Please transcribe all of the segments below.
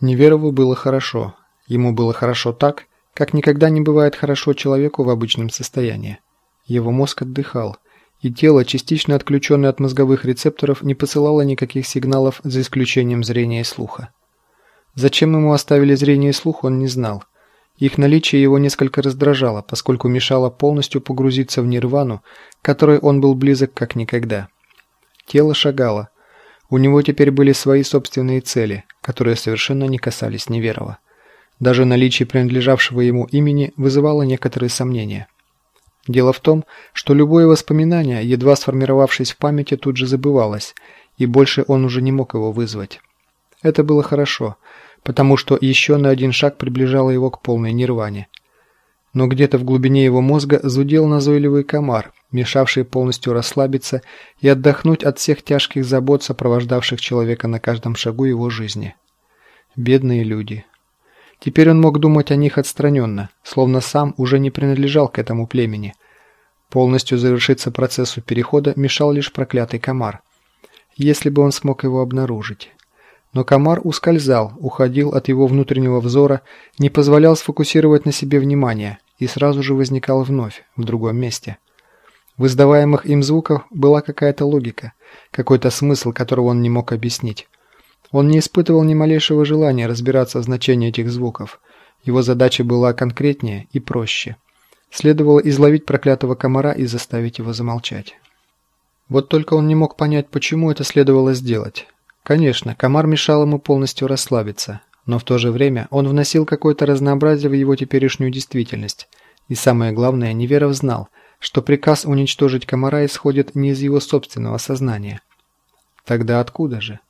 Неверову было хорошо. Ему было хорошо так, как никогда не бывает хорошо человеку в обычном состоянии. Его мозг отдыхал, и тело, частично отключенное от мозговых рецепторов, не посылало никаких сигналов за исключением зрения и слуха. Зачем ему оставили зрение и слух, он не знал. Их наличие его несколько раздражало, поскольку мешало полностью погрузиться в нирвану, которой он был близок как никогда. Тело шагало. У него теперь были свои собственные цели, которые совершенно не касались Неверова. Даже наличие принадлежавшего ему имени вызывало некоторые сомнения. Дело в том, что любое воспоминание, едва сформировавшись в памяти, тут же забывалось, и больше он уже не мог его вызвать. Это было хорошо, потому что еще на один шаг приближало его к полной нирване. Но где-то в глубине его мозга зудел назойливый комар, мешавший полностью расслабиться и отдохнуть от всех тяжких забот, сопровождавших человека на каждом шагу его жизни. Бедные люди. Теперь он мог думать о них отстраненно, словно сам уже не принадлежал к этому племени. Полностью завершиться процессу перехода мешал лишь проклятый комар. Если бы он смог его обнаружить. Но комар ускользал, уходил от его внутреннего взора, не позволял сфокусировать на себе внимание и сразу же возникал вновь, в другом месте. В издаваемых им звуках была какая-то логика, какой-то смысл, которого он не мог объяснить. Он не испытывал ни малейшего желания разбираться в значении этих звуков. Его задача была конкретнее и проще. Следовало изловить проклятого комара и заставить его замолчать. Вот только он не мог понять, почему это следовало сделать. Конечно, комар мешал ему полностью расслабиться, но в то же время он вносил какое-то разнообразие в его теперешнюю действительность. И самое главное, Неверов знал, что приказ уничтожить комара исходит не из его собственного сознания. Тогда откуда же?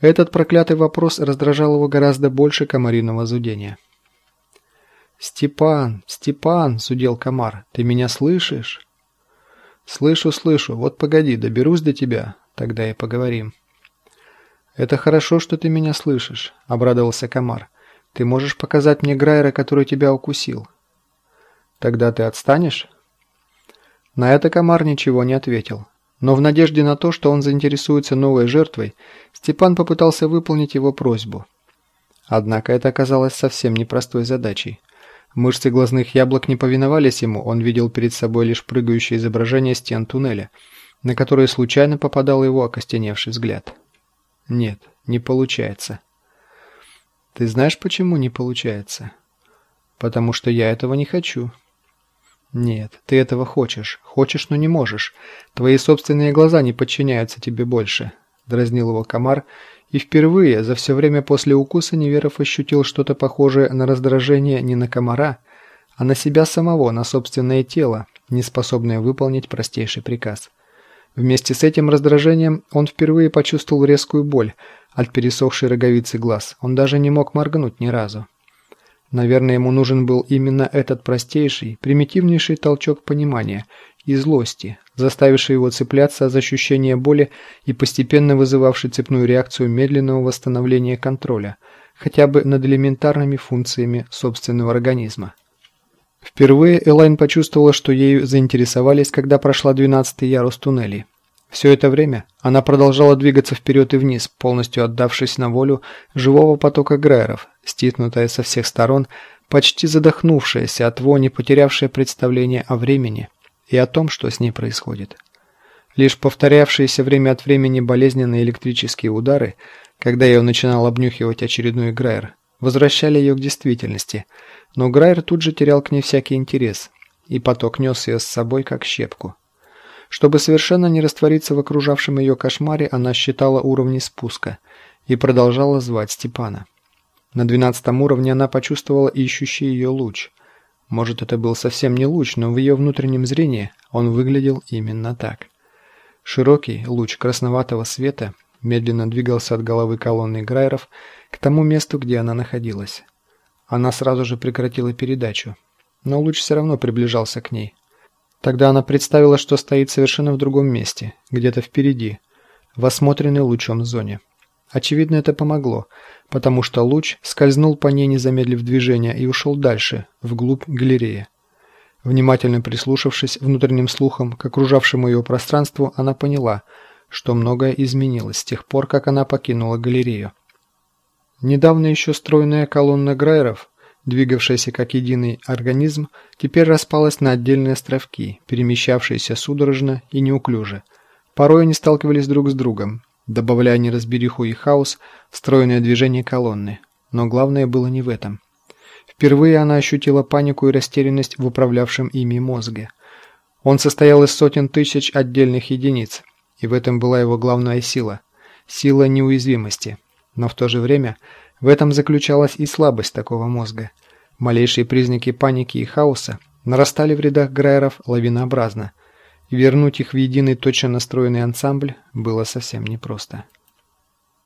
Этот проклятый вопрос раздражал его гораздо больше комариного зудения. «Степан, Степан!» – зудел комар. «Ты меня слышишь?» «Слышу, слышу. Вот погоди, доберусь до тебя. Тогда и поговорим». «Это хорошо, что ты меня слышишь», – обрадовался комар. «Ты можешь показать мне Грайера, который тебя укусил?» «Тогда ты отстанешь?» На это комар ничего не ответил. Но в надежде на то, что он заинтересуется новой жертвой, Степан попытался выполнить его просьбу. Однако это оказалось совсем непростой задачей. Мышцы глазных яблок не повиновались ему, он видел перед собой лишь прыгающее изображение стен туннеля, на которые случайно попадал его окостеневший взгляд. Нет, не получается. Ты знаешь, почему не получается? Потому что я этого не хочу. Нет, ты этого хочешь. Хочешь, но не можешь. Твои собственные глаза не подчиняются тебе больше. Дразнил его комар, и впервые за все время после укуса Неверов ощутил что-то похожее на раздражение не на комара, а на себя самого, на собственное тело, не способное выполнить простейший приказ. Вместе с этим раздражением он впервые почувствовал резкую боль от пересохшей роговицы глаз. Он даже не мог моргнуть ни разу. Наверное, ему нужен был именно этот простейший, примитивнейший толчок понимания и злости, заставивший его цепляться за ощущение боли и постепенно вызывавший цепную реакцию медленного восстановления контроля, хотя бы над элементарными функциями собственного организма. Впервые Элайн почувствовала, что ею заинтересовались, когда прошла 12-й ярус туннелей. Все это время она продолжала двигаться вперед и вниз, полностью отдавшись на волю живого потока грайеров, стиснутая со всех сторон, почти задохнувшаяся от вони, потерявшая представление о времени и о том, что с ней происходит. Лишь повторявшиеся время от времени болезненные электрические удары, когда ее начинал обнюхивать очередной грайер, возвращали ее к действительности – но Грайер тут же терял к ней всякий интерес, и поток нес ее с собой, как щепку. Чтобы совершенно не раствориться в окружавшем ее кошмаре, она считала уровни спуска и продолжала звать Степана. На двенадцатом уровне она почувствовала ищущий ее луч. Может, это был совсем не луч, но в ее внутреннем зрении он выглядел именно так. Широкий луч красноватого света медленно двигался от головы колонны Грайеров к тому месту, где она находилась. Она сразу же прекратила передачу, но луч все равно приближался к ней. Тогда она представила, что стоит совершенно в другом месте, где-то впереди, в осмотренной лучом зоне. Очевидно, это помогло, потому что луч скользнул по ней, не замедлив движения, и ушел дальше, вглубь галереи. Внимательно прислушавшись внутренним слухом к окружавшему ее пространству, она поняла, что многое изменилось с тех пор, как она покинула галерею. Недавно еще стройная колонна Грайеров, двигавшаяся как единый организм, теперь распалась на отдельные островки, перемещавшиеся судорожно и неуклюже. Порой они сталкивались друг с другом, добавляя неразбериху и хаос в стройное движение колонны. Но главное было не в этом. Впервые она ощутила панику и растерянность в управлявшем ими мозге. Он состоял из сотен тысяч отдельных единиц, и в этом была его главная сила – сила неуязвимости – но в то же время в этом заключалась и слабость такого мозга. Малейшие признаки паники и хаоса нарастали в рядах Грайеров лавинообразно, и вернуть их в единый точно настроенный ансамбль было совсем непросто.